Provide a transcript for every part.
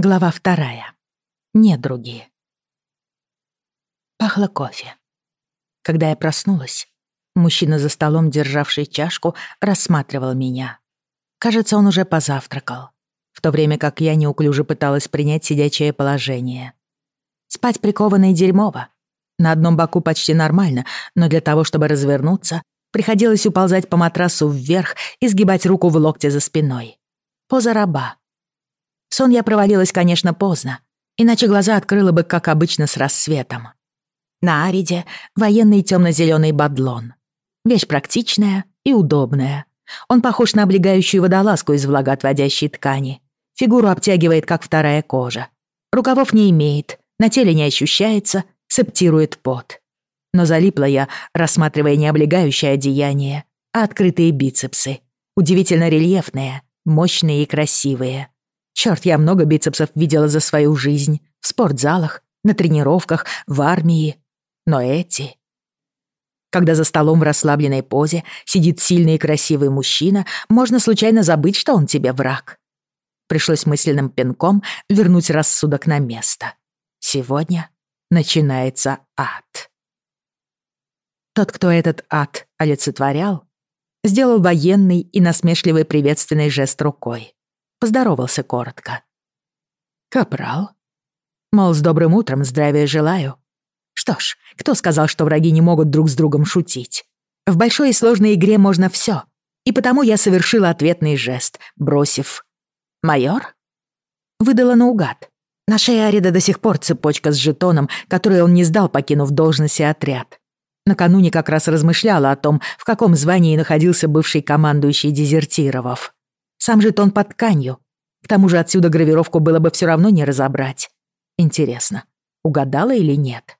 Глава вторая. Недруги. Пахло кофе. Когда я проснулась, мужчина за столом, державший чашку, рассматривал меня. Кажется, он уже позавтракал, в то время как я неуклюже пыталась принять сидячее положение. Спать прикованной дерьмово. На одном боку почти нормально, но для того, чтобы развернуться, приходилось уползать по матрасу вверх и сгибать руку в локте за спиной. Поза раба — сон я провалилась, конечно, поздно, иначе глаза открыла бы, как обычно, с рассветом. На Ариде военный темно-зеленый бадлон. Вещь практичная и удобная. Он похож на облегающую водолазку из влагоотводящей ткани. Фигуру обтягивает, как вторая кожа. Рукавов не имеет, на теле не ощущается, септирует пот. Но залипла я, рассматривая не облегающее одеяние, а открытые бицепсы. Удивительно рельефные, мощные и красивые. Черт, я много бицепсов видела за свою жизнь. В спортзалах, на тренировках, в армии. Но эти... Когда за столом в расслабленной позе сидит сильный и красивый мужчина, можно случайно забыть, что он тебе враг. Пришлось мысленным пинком вернуть рассудок на место. Сегодня начинается ад. Тот, кто этот ад олицетворял, сделал военный и насмешливый приветственный жест рукой. Поздоровался коротко. «Капрал?» Мол, с добрым утром, здравия желаю. Что ж, кто сказал, что враги не могут друг с другом шутить? В большой и сложной игре можно все, и потому я совершила ответный жест, бросив «Майор?» Выдала наугад. На шее Арида до сих пор цепочка с жетоном, который он не сдал, покинув должность и отряд. Накануне как раз размышляла о том, в каком звании находился бывший командующий дезертировав. Сам жетон под тканью. К тому же отсюда гравировку было бы все равно не разобрать. Интересно, угадала или нет?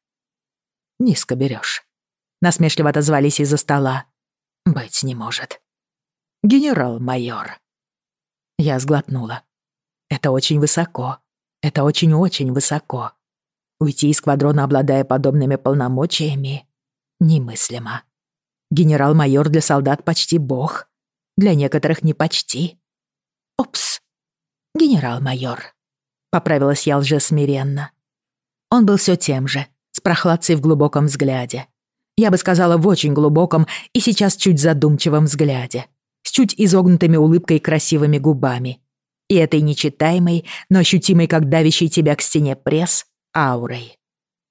Низко берешь. Насмешливо отозвались из-за стола. Быть не может. Генерал-майор. Я сглотнула. Это очень высоко. Это очень-очень высоко. Уйти из квадрона, обладая подобными полномочиями, немыслимо. Генерал-майор для солдат почти бог. Для некоторых не почти. «Опс, генерал-майор», — поправилась я лжесмиренно. Он был все тем же, с прохладцей в глубоком взгляде. Я бы сказала, в очень глубоком и сейчас чуть задумчивом взгляде, с чуть изогнутыми улыбкой и красивыми губами. И этой нечитаемой, но ощутимой, как давящий тебя к стене пресс, аурой.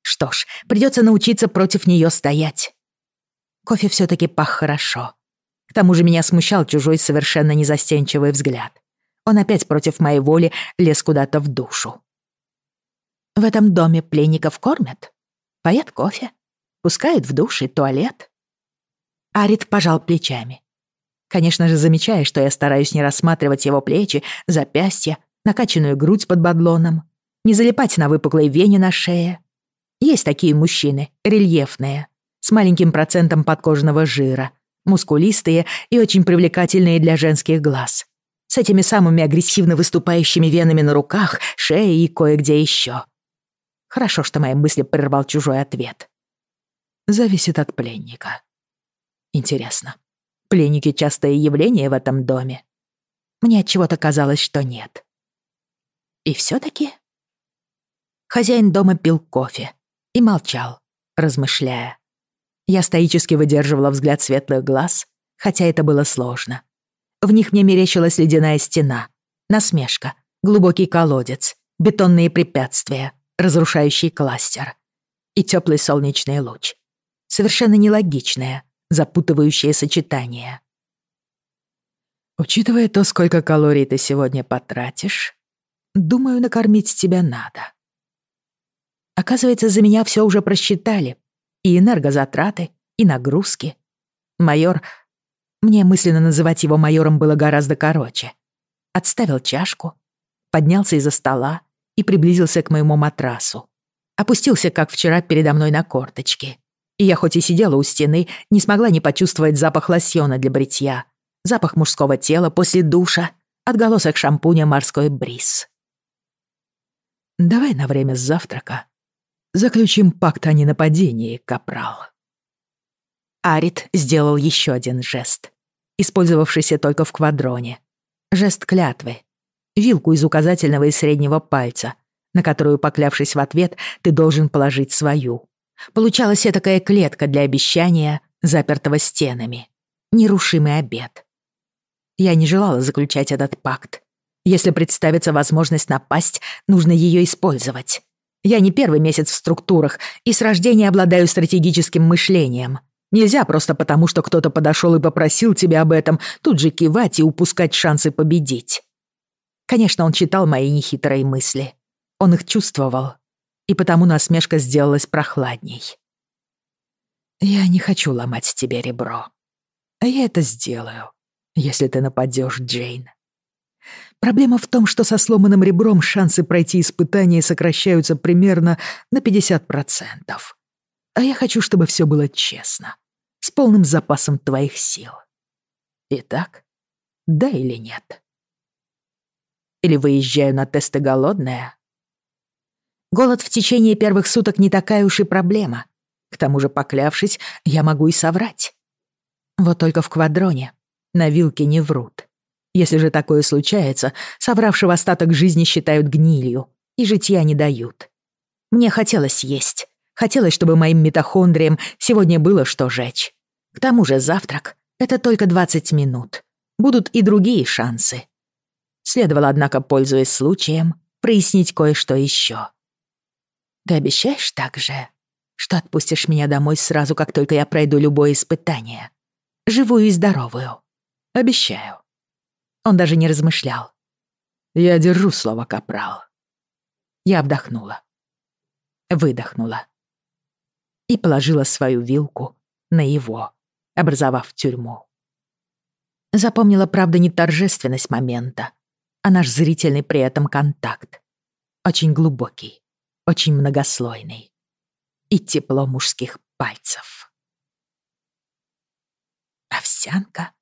Что ж, придется научиться против нее стоять. Кофе все-таки пах хорошо. К тому же меня смущал чужой совершенно незастенчивый взгляд. Он опять против моей воли лез куда-то в душу. В этом доме пленников кормят, поят кофе, пускают в душ и туалет. Арит пожал плечами. Конечно же, замечая, что я стараюсь не рассматривать его плечи, запястья, накачанную грудь под бадлоном, не залипать на выпуклой вене на шее. Есть такие мужчины, рельефные, с маленьким процентом подкожного жира, мускулистые и очень привлекательные для женских глаз с этими самыми агрессивно выступающими венами на руках, шее и кое-где еще. Хорошо, что мои мысли прервал чужой ответ. Зависит от пленника. Интересно, пленники — частое явление в этом доме? Мне от чего то казалось, что нет. И все таки Хозяин дома пил кофе и молчал, размышляя. Я стоически выдерживала взгляд светлых глаз, хотя это было сложно. В них мне мерещилась ледяная стена, насмешка, глубокий колодец, бетонные препятствия, разрушающий кластер и теплый солнечный луч. Совершенно нелогичное, запутывающее сочетание. Учитывая то, сколько калорий ты сегодня потратишь, думаю, накормить тебя надо. Оказывается, за меня все уже просчитали. И энергозатраты, и нагрузки. Майор мне мысленно называть его майором было гораздо короче. Отставил чашку, поднялся из-за стола и приблизился к моему матрасу. Опустился, как вчера, передо мной на корточки. И я хоть и сидела у стены, не смогла не почувствовать запах лосьона для бритья, запах мужского тела после душа, отголосок шампуня «Морской бриз». «Давай на время завтрака заключим пакт о ненападении, капрал». Арит сделал еще один жест, использовавшийся только в квадроне. Жест клятвы. Вилку из указательного и среднего пальца, на которую, поклявшись в ответ, ты должен положить свою. Получалась такая клетка для обещания, запертого стенами. Нерушимый обед. Я не желала заключать этот пакт. Если представится возможность напасть, нужно ее использовать. Я не первый месяц в структурах и с рождения обладаю стратегическим мышлением. Нельзя просто потому, что кто-то подошел и попросил тебя об этом, тут же кивать и упускать шансы победить. Конечно, он читал мои нехитрые мысли. Он их чувствовал, и потому насмешка сделалась прохладней. «Я не хочу ломать тебе ребро. А я это сделаю, если ты нападешь, Джейн. Проблема в том, что со сломанным ребром шансы пройти испытание сокращаются примерно на 50%. А я хочу, чтобы все было честно, с полным запасом твоих сил. Итак, да или нет? Или выезжаю на тесты голодная? Голод в течение первых суток не такая уж и проблема. К тому же, поклявшись, я могу и соврать. Вот только в квадроне на вилке не врут. Если же такое случается, совравшего остаток жизни считают гнилью и житья не дают. Мне хотелось есть. Хотелось, чтобы моим митохондриям сегодня было что жечь. К тому же завтрак — это только 20 минут. Будут и другие шансы. Следовало, однако, пользуясь случаем, прояснить кое-что еще. Ты обещаешь также, что отпустишь меня домой сразу, как только я пройду любое испытание? Живую и здоровую. Обещаю. Он даже не размышлял. Я держу слово, капрал. Я вдохнула. Выдохнула. И положила свою вилку на его, образовав тюрьму. Запомнила, правда, не торжественность момента, а наш зрительный при этом контакт. Очень глубокий очень многослойный. И тепло мужских пальцев. Овсянка?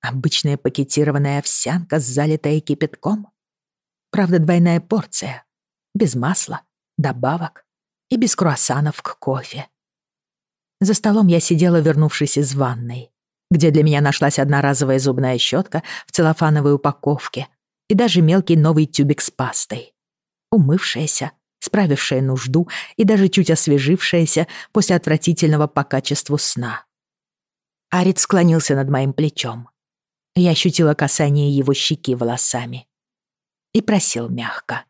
Обычная пакетированная овсянка, залитая кипятком? Правда, двойная порция. Без масла, добавок и без круассанов к кофе. За столом я сидела, вернувшись из ванной, где для меня нашлась одноразовая зубная щетка в целлофановой упаковке и даже мелкий новый тюбик с пастой. Умывшаяся, справившая нужду и даже чуть освежившаяся после отвратительного по качеству сна. Арит склонился над моим плечом. Я ощутила касание его щеки волосами и просил мягко.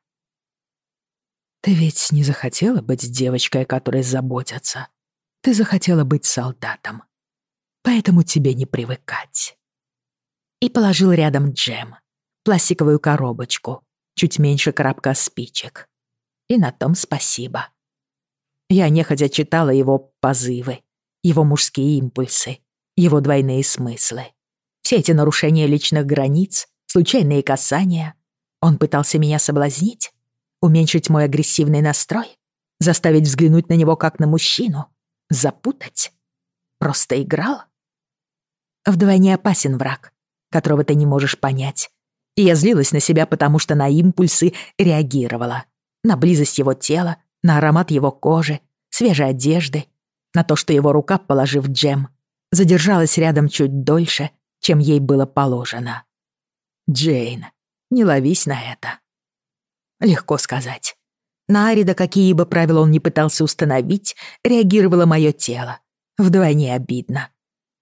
«Ты ведь не захотела быть девочкой, о которой заботятся. Ты захотела быть солдатом. Поэтому тебе не привыкать». И положил рядом джем, пластиковую коробочку, чуть меньше коробка спичек. И на том спасибо. Я нехотя читала его позывы, его мужские импульсы, его двойные смыслы. Все эти нарушения личных границ, случайные касания. Он пытался меня соблазнить, уменьшить мой агрессивный настрой, заставить взглянуть на него как на мужчину, запутать. Просто играл? Вдвойне опасен враг, которого ты не можешь понять. И я злилась на себя, потому что на импульсы реагировала на близость его тела, на аромат его кожи, свежей одежды, на то, что его рука, положив джем, задержалась рядом чуть дольше, чем ей было положено. Джейн, не ловись на это. Легко сказать. На Арида, какие бы правила он ни пытался установить, реагировало мое тело. Вдвойне обидно.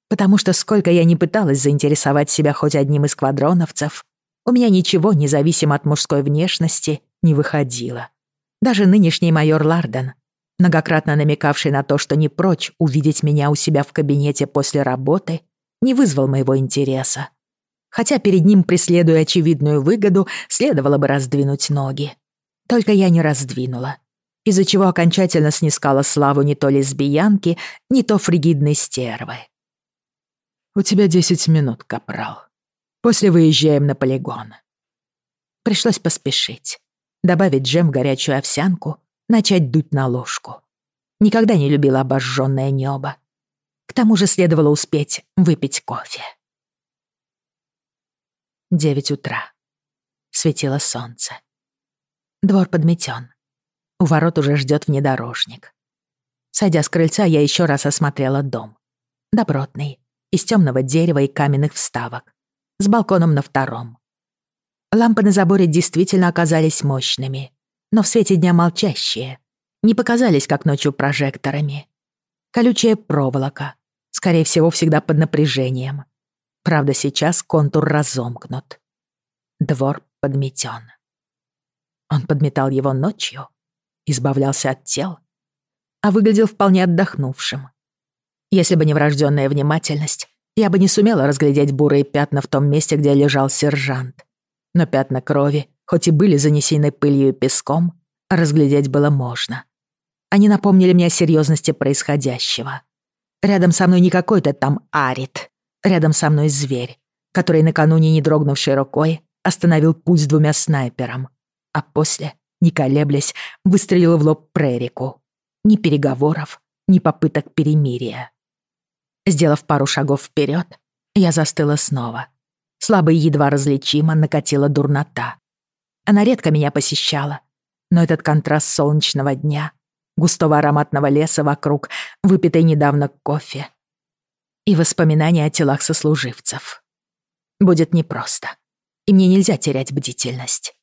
Потому что сколько я не пыталась заинтересовать себя хоть одним из квадроновцев, у меня ничего, независимо от мужской внешности, не выходило. Даже нынешний майор Ларден, многократно намекавший на то, что не прочь увидеть меня у себя в кабинете после работы, не вызвал моего интереса. Хотя перед ним, преследуя очевидную выгоду, следовало бы раздвинуть ноги. Только я не раздвинула, из-за чего окончательно снискала славу не то лесбиянки, не то фригидной стервы. «У тебя десять минут, капрал. После выезжаем на полигон». Пришлось поспешить добавить джем в горячую овсянку, начать дуть на ложку. Никогда не любила обожжённое небо. К тому же следовало успеть выпить кофе. Девять утра. Светило солнце. Двор подметен. У ворот уже ждет внедорожник. Сойдя с крыльца, я еще раз осмотрела дом. Добротный, из темного дерева и каменных вставок, с балконом на втором. Лампы на заборе действительно оказались мощными, но в свете дня молчащие, не показались, как ночью, прожекторами. Колючая проволока, скорее всего, всегда под напряжением. Правда, сейчас контур разомкнут. Двор подметен. Он подметал его ночью, избавлялся от тел, а выглядел вполне отдохнувшим. Если бы не врожденная внимательность, я бы не сумела разглядеть бурые пятна в том месте, где лежал сержант. Но пятна крови, хоть и были занесены пылью и песком, разглядеть было можно. Они напомнили мне о серьезности происходящего. Рядом со мной не какой-то там арит. Рядом со мной зверь, который накануне, не дрогнувшей рукой, остановил путь с двумя снайпером, а после, не колеблясь, выстрелил в лоб Прерику. Ни переговоров, ни попыток перемирия. Сделав пару шагов вперед, я застыла снова. Слабо и едва различимо накатила дурнота. Она редко меня посещала, но этот контраст солнечного дня, густого ароматного леса вокруг, выпитой недавно кофе и воспоминания о телах сослуживцев. Будет непросто, и мне нельзя терять бдительность.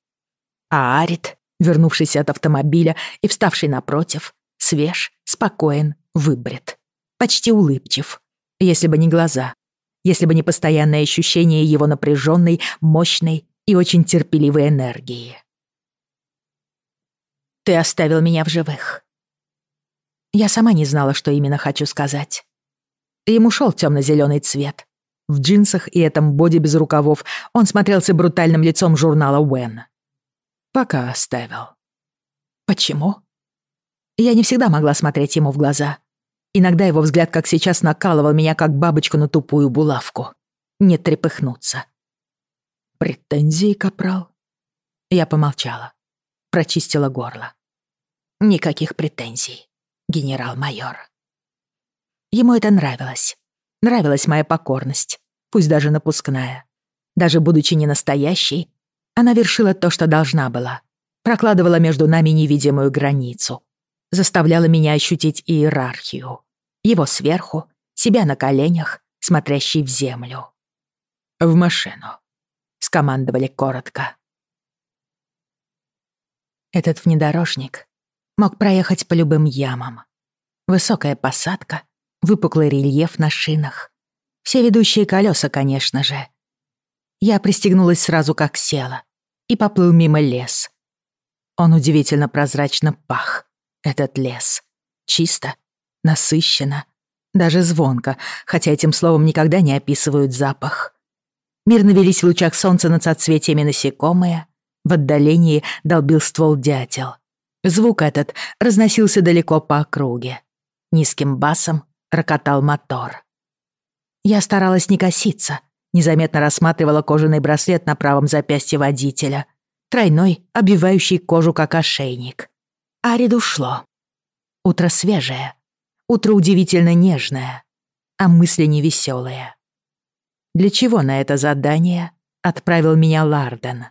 А Арит, вернувшийся от автомобиля и вставший напротив, свеж, спокоен, выбрит, почти улыбчив, если бы не глаза, если бы не постоянное ощущение его напряженной, мощной и очень терпеливой энергии. «Ты оставил меня в живых». Я сама не знала, что именно хочу сказать. Ему шел темно-зеленый цвет. В джинсах и этом боди без рукавов он смотрелся брутальным лицом журнала Уэн. Пока оставил. Почему? Я не всегда могла смотреть ему в глаза. Иногда его взгляд, как сейчас, накалывал меня, как бабочку на тупую булавку. Не трепыхнуться. «Претензии, капрал?» Я помолчала. Прочистила горло. «Никаких претензий, генерал-майор». Ему это нравилось. Нравилась моя покорность, пусть даже напускная. Даже будучи не настоящей, она вершила то, что должна была. Прокладывала между нами невидимую границу заставляла меня ощутить иерархию. Его сверху, себя на коленях, смотрящий в землю. «В машину», — скомандовали коротко. Этот внедорожник мог проехать по любым ямам. Высокая посадка, выпуклый рельеф на шинах. Все ведущие колеса, конечно же. Я пристегнулась сразу, как села, и поплыл мимо лес. Он удивительно прозрачно пах этот лес. Чисто, насыщенно, даже звонко, хотя этим словом никогда не описывают запах. Мирно велись в лучах солнца над соцветиями насекомые, в отдалении долбил ствол дятел. Звук этот разносился далеко по округе. Низким басом рокотал мотор. Я старалась не коситься, незаметно рассматривала кожаный браслет на правом запястье водителя, тройной, обвивающий кожу как ошейник. Арид ушло. Утро свежее, утро удивительно нежное, а мысли невеселые. Для чего на это задание отправил меня Ларден?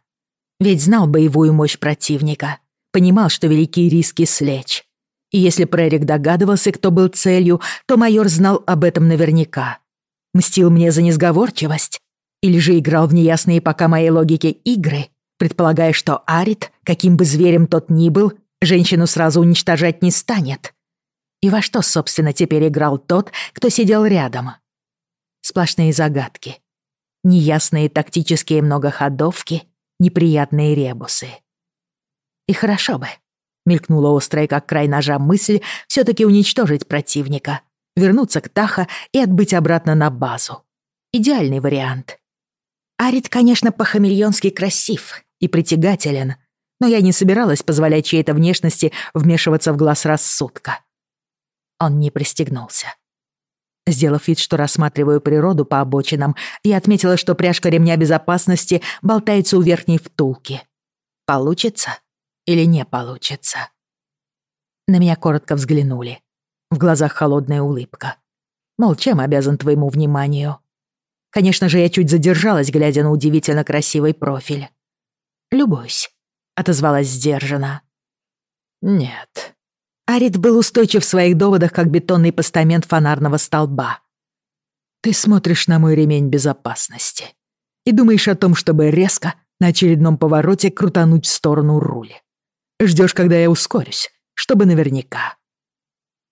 Ведь знал боевую мощь противника, понимал, что великие риски слечь. И если Прерик догадывался, кто был целью, то майор знал об этом наверняка. Мстил мне за несговорчивость? Или же играл в неясные пока моей логике игры, предполагая, что Арит, каким бы зверем тот ни был, женщину сразу уничтожать не станет. И во что, собственно, теперь играл тот, кто сидел рядом? Сплошные загадки. Неясные тактические многоходовки, неприятные ребусы. И хорошо бы, мелькнула острая, как край ножа, мысль все таки уничтожить противника, вернуться к Таха и отбыть обратно на базу. Идеальный вариант. Арит, конечно, по-хамильонски красив и притягателен — но я не собиралась позволять чьей-то внешности вмешиваться в глаз рассудка. Он не пристегнулся. Сделав вид, что рассматриваю природу по обочинам, я отметила, что пряжка ремня безопасности болтается у верхней втулки. Получится или не получится? На меня коротко взглянули. В глазах холодная улыбка. Мол, чем обязан твоему вниманию? Конечно же, я чуть задержалась, глядя на удивительно красивый профиль. Любуюсь отозвалась сдержанно. Нет. Арит был устойчив в своих доводах, как бетонный постамент фонарного столба. Ты смотришь на мой ремень безопасности и думаешь о том, чтобы резко, на очередном повороте крутануть в сторону руль. Ждешь, когда я ускорюсь, чтобы наверняка.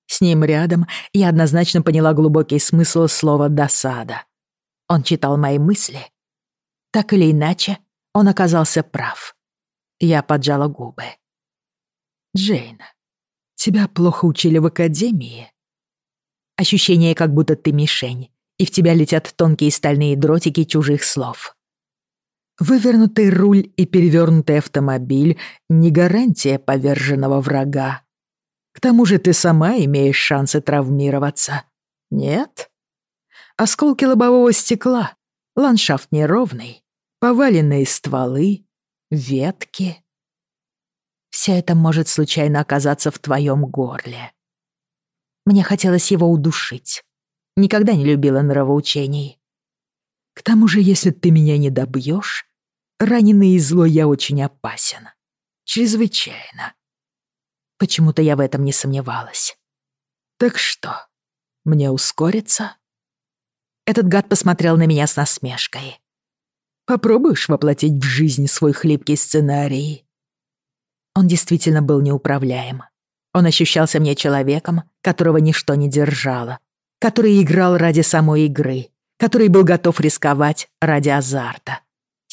С ним рядом я однозначно поняла глубокий смысл слова «досада». Он читал мои мысли. Так или иначе, он оказался прав. Я поджала губы. «Джейн, тебя плохо учили в академии?» Ощущение, как будто ты мишень, и в тебя летят тонкие стальные дротики чужих слов. Вывернутый руль и перевернутый автомобиль — не гарантия поверженного врага. К тому же ты сама имеешь шансы травмироваться. Нет? Осколки лобового стекла, ландшафт неровный, поваленные стволы, ветки. Все это может случайно оказаться в твоем горле. Мне хотелось его удушить. Никогда не любила нравоучений. К тому же, если ты меня не добьешь, раненый и злой я очень опасен. Чрезвычайно. Почему-то я в этом не сомневалась. Так что, мне ускориться? Этот гад посмотрел на меня с насмешкой. Попробуешь воплотить в жизнь свой хлипкий сценарий? Он действительно был неуправляем. Он ощущался мне человеком, которого ничто не держало, который играл ради самой игры, который был готов рисковать ради азарта.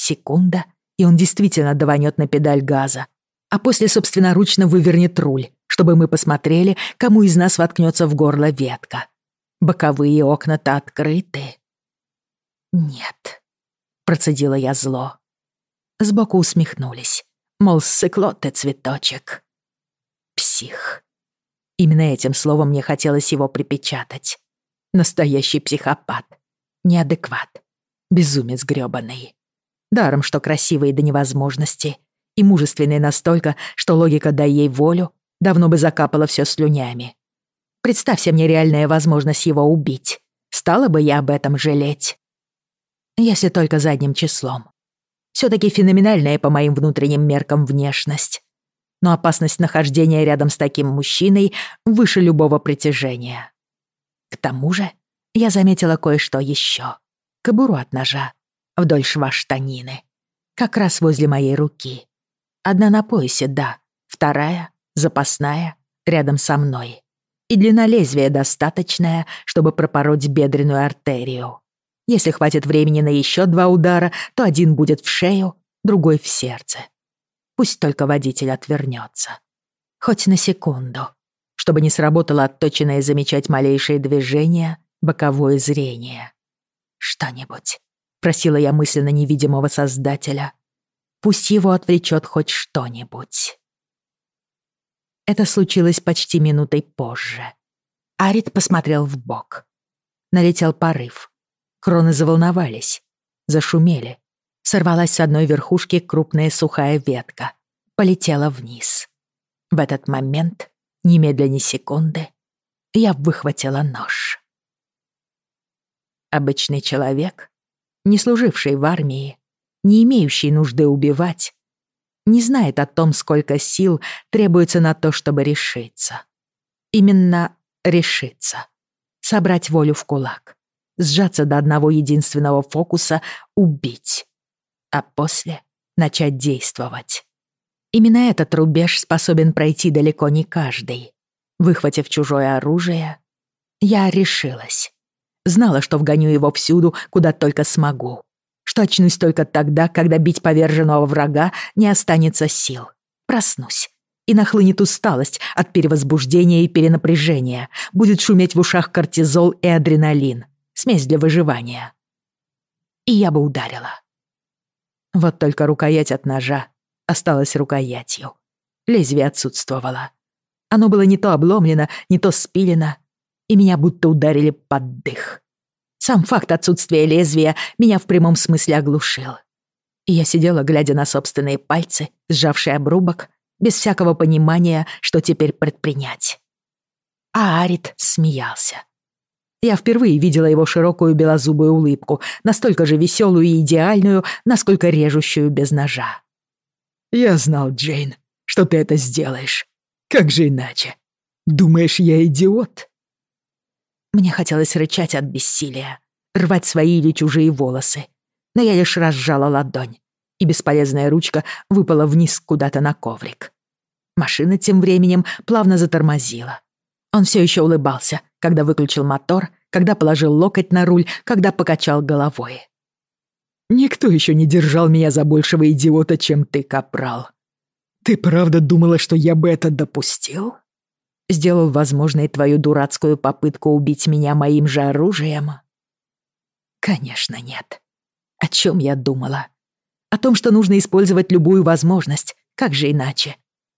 Секунда, и он действительно даванет на педаль газа, а после собственноручно вывернет руль, чтобы мы посмотрели, кому из нас воткнется в горло ветка. Боковые окна-то открыты. «Нет», — процедила я зло. Сбоку усмехнулись, мол, ссыкло ты цветочек. Псих. Именно этим словом мне хотелось его припечатать. Настоящий психопат. Неадекват. Безумец грёбаный. Даром, что красивый до невозможности. И мужественный настолько, что логика, дай ей волю, давно бы закапала все слюнями. Представься мне реальная возможность его убить. Стала бы я об этом жалеть. Если только задним числом. все таки феноменальная по моим внутренним меркам внешность. Но опасность нахождения рядом с таким мужчиной выше любого притяжения. К тому же я заметила кое-что еще. Кобуру от ножа вдоль шва штанины. Как раз возле моей руки. Одна на поясе, да. Вторая, запасная, рядом со мной. И длина лезвия достаточная, чтобы пропороть бедренную артерию. Если хватит времени на еще два удара, то один будет в шею, другой в сердце. Пусть только водитель отвернется. Хоть на секунду чтобы не сработало отточенное замечать малейшие движения, боковое зрение. «Что-нибудь», — просила я мысленно невидимого создателя. «Пусть его отвлечет хоть что-нибудь». Это случилось почти минутой позже. Арит посмотрел в бок. Налетел порыв. Кроны заволновались, зашумели. Сорвалась с одной верхушки крупная сухая ветка. Полетела вниз. В этот момент Немедленно секунды я выхватила нож. Обычный человек, не служивший в армии, не имеющий нужды убивать, не знает о том, сколько сил требуется на то, чтобы решиться. Именно решиться. Собрать волю в кулак. Сжаться до одного единственного фокуса — убить. А после начать действовать. Именно этот рубеж способен пройти далеко не каждый. Выхватив чужое оружие, я решилась. Знала, что вгоню его всюду, куда только смогу. Что очнусь только тогда, когда бить поверженного врага не останется сил. Проснусь. И нахлынет усталость от перевозбуждения и перенапряжения. Будет шуметь в ушах кортизол и адреналин. Смесь для выживания. И я бы ударила. Вот только рукоять от ножа осталась рукоятью. Лезвие отсутствовало. Оно было не то обломлено, не то спилено, и меня будто ударили под дых. Сам факт отсутствия лезвия меня в прямом смысле оглушил. И я сидела, глядя на собственные пальцы, сжавшие обрубок, без всякого понимания, что теперь предпринять. А Арит смеялся. Я впервые видела его широкую белозубую улыбку, настолько же веселую и идеальную, насколько режущую без ножа. «Я знал, Джейн, что ты это сделаешь. Как же иначе? Думаешь, я идиот?» Мне хотелось рычать от бессилия, рвать свои или чужие волосы, но я лишь разжала ладонь, и бесполезная ручка выпала вниз куда-то на коврик. Машина тем временем плавно затормозила. Он все еще улыбался, когда выключил мотор, когда положил локоть на руль, когда покачал головой. «Никто еще не держал меня за большего идиота, чем ты, Капрал. Ты правда думала, что я бы это допустил?» Сделал возможной твою дурацкую попытку убить меня моим же оружием? Конечно, нет. О чем я думала? О том, что нужно использовать любую возможность, как же иначе?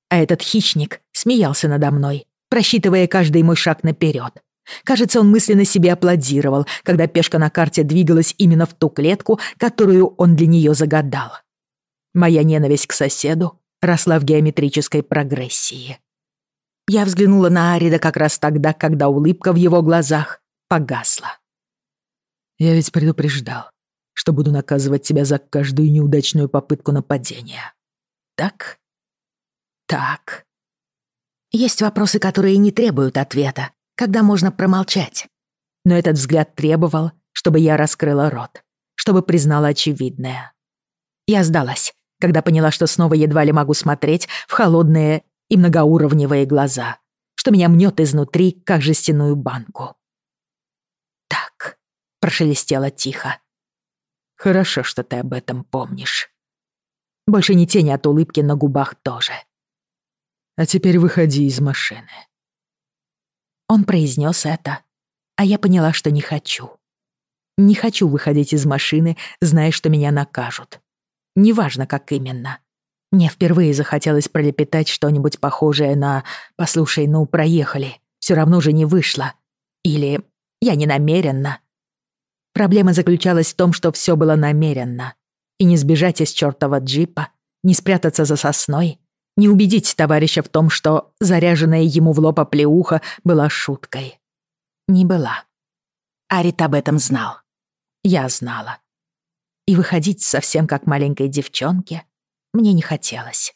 А этот хищник смеялся надо мной, просчитывая каждый мой шаг наперед. Кажется, он мысленно себе аплодировал, когда пешка на карте двигалась именно в ту клетку, которую он для нее загадал. Моя ненависть к соседу росла в геометрической прогрессии. Я взглянула на Арида как раз тогда, когда улыбка в его глазах погасла. «Я ведь предупреждал, что буду наказывать тебя за каждую неудачную попытку нападения. Так?» «Так», есть вопросы, которые не требуют ответа, когда можно промолчать. Но этот взгляд требовал, чтобы я раскрыла рот, чтобы признала очевидное. Я сдалась, когда поняла, что снова едва ли могу смотреть в холодные и многоуровневые глаза, что меня мнет изнутри, как жестяную банку. «Так», — прошелестело тихо. «Хорошо, что ты об этом помнишь». Больше ни тени от улыбки на губах тоже. А теперь выходи из машины». Он произнес это, а я поняла, что не хочу. Не хочу выходить из машины, зная, что меня накажут. Неважно, как именно. Мне впервые захотелось пролепетать что-нибудь похожее на «послушай, ну, проехали, все равно же не вышло» или «я не намеренно». Проблема заключалась в том, что все было намеренно. И не сбежать из чёртова джипа, не спрятаться за сосной, не убедить товарища в том, что заряженная ему в лоб оплеуха была шуткой. Не была. Арит об этом знал. Я знала. И выходить совсем как маленькой девчонке мне не хотелось.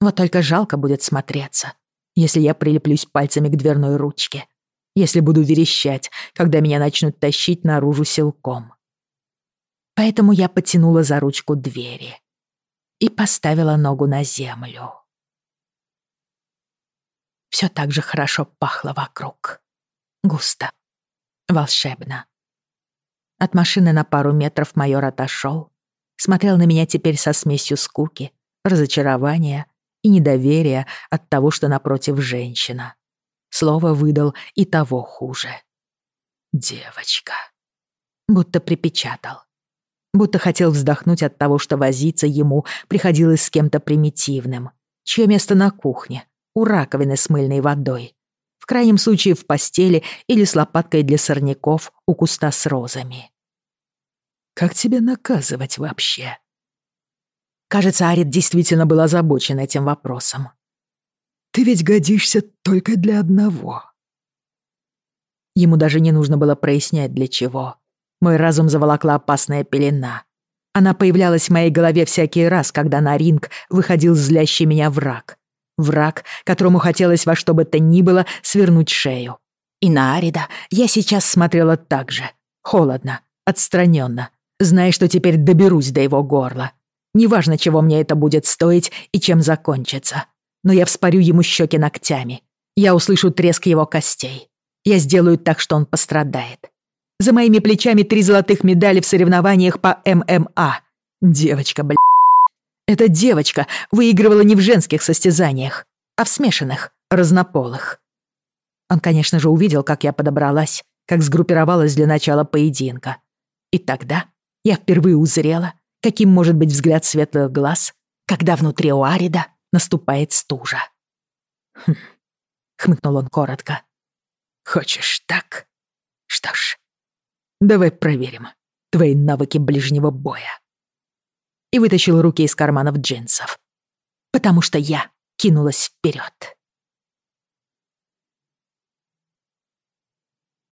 Вот только жалко будет смотреться, если я прилеплюсь пальцами к дверной ручке, если буду верещать, когда меня начнут тащить наружу силком. Поэтому я потянула за ручку двери и поставила ногу на землю. Все так же хорошо пахло вокруг. Густо. Волшебно. От машины на пару метров майор отошел, смотрел на меня теперь со смесью скуки, разочарования и недоверия от того, что напротив женщина. Слово выдал и того хуже. «Девочка». Будто припечатал будто хотел вздохнуть от того, что возиться ему приходилось с кем-то примитивным, чье место на кухне, у раковины с мыльной водой. В крайнем случае в постели или с лопаткой для сорняков у куста с розами. «Как тебя наказывать вообще?» Кажется, Арит действительно был озабочен этим вопросом. «Ты ведь годишься только для одного». Ему даже не нужно было прояснять, для чего. Мой разум заволокла опасная пелена. Она появлялась в моей голове всякий раз, когда на ринг выходил злящий меня враг. Враг, которому хотелось во что бы то ни было свернуть шею. И на Арида я сейчас смотрела так же. Холодно, отстраненно, зная, что теперь доберусь до его горла. Неважно, чего мне это будет стоить и чем закончится. Но я вспорю ему щеки ногтями. Я услышу треск его костей. Я сделаю так, что он пострадает. За моими плечами три золотых медали в соревнованиях по ММА. Девочка, бля. Эта девочка выигрывала не в женских состязаниях, а в смешанных, разнополых. Он, конечно же, увидел, как я подобралась, как сгруппировалась для начала поединка. И тогда я впервые узрела, каким может быть взгляд светлых глаз, когда внутри у Арида наступает стужа. «Хм», — хмыкнул он коротко. «Хочешь так? Что ж, Давай проверим твои навыки ближнего боя. И вытащил руки из карманов джинсов. Потому что я кинулась вперед.